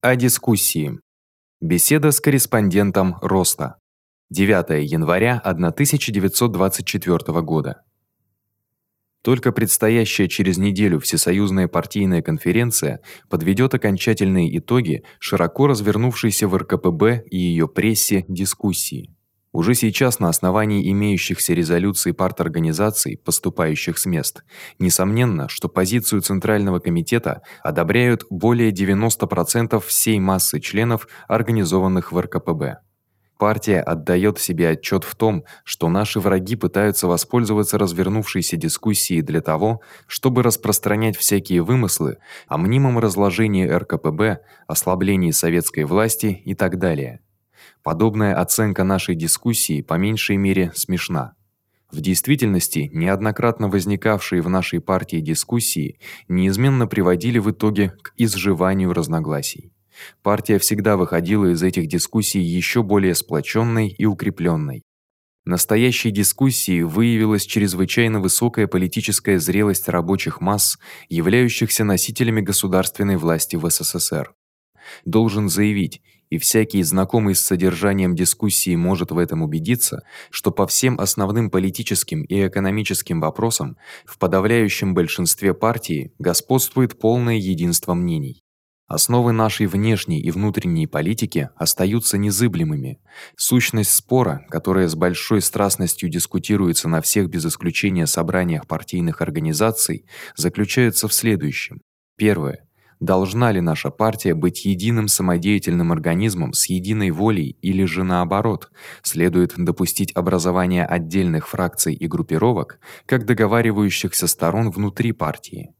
О дискуссии. Беседа с корреспондентом Роста. 9 января 1924 года. Только предстоящая через неделю всесоюзная партийная конференция подведёт окончательные итоги широко развернувшейся в РКПБ и её прессе дискуссии. Уже сейчас на основании имеющихся резолюций парторганизаций, поступающих с мест, несомненно, что позицию центрального комитета одобряют более 90% всей массы членов, организованных в РКПБ. Партия отдаёт себе отчёт в том, что наши враги пытаются воспользоваться развернувшейся дискуссией для того, чтобы распространять всякие вымыслы о мнимом разложении РКПБ, ослаблении советской власти и так далее. Подобная оценка нашей дискуссии по меньшей мере смешна. В действительности неоднократно возникавшие в нашей партии дискуссии неизменно приводили в итоге к изживанию разногласий. Партия всегда выходила из этих дискуссий ещё более сплочённой и укреплённой. Настоящей дискуссии выявилась чрезвычайно высокая политическая зрелость рабочих масс, являющихся носителями государственной власти в СССР. Должен заявить, и всякий знакомый с содержанием дискуссии может в этом убедиться, что по всем основным политическим и экономическим вопросам в подавляющем большинстве партии господствует полное единство мнений. Основы нашей внешней и внутренней политики остаются незыблемыми. Сущность спора, которая с большой страстностью дискутируется на всех без исключения собраниях партийных организаций, заключается в следующем: первое должна ли наша партия быть единым самодеятельным организмом с единой волей или же наоборот, следует допустить образование отдельных фракций и группировок, как договаривающихся сторон внутри партии.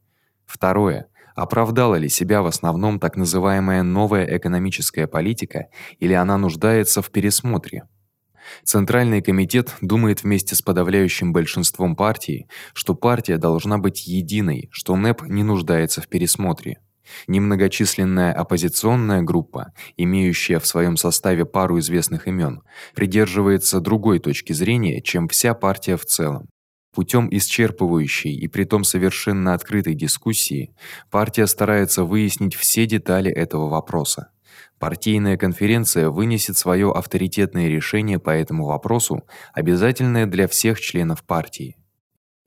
Второе Оправдала ли себя в основном так называемая новая экономическая политика или она нуждается в пересмотре? Центральный комитет думает вместе с подавляющим большинством партии, что партия должна быть единой, что НЭП не нуждается в пересмотре. Немногочисленная оппозиционная группа, имеющая в своём составе пару известных имён, придерживается другой точки зрения, чем вся партия в целом. Путём исчерпывающей и притом совершенно открытой дискуссии партия старается выяснить все детали этого вопроса. Партийная конференция вынесет своё авторитетное решение по этому вопросу, обязательное для всех членов партии.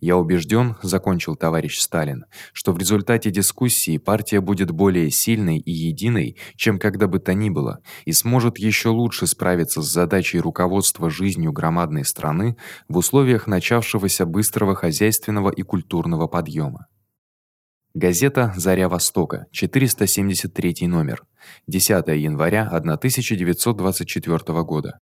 Я убежден, закончил товарищ Сталин, что в результате дискуссии партия будет более сильной и единой, чем когда бы то ни было, и сможет ещё лучше справиться с задачей руководства жизнью громадной страны в условиях начавшегося быстрого хозяйственного и культурного подъёма. Газета Заря Востока, 473 номер. 10 января 1924 года.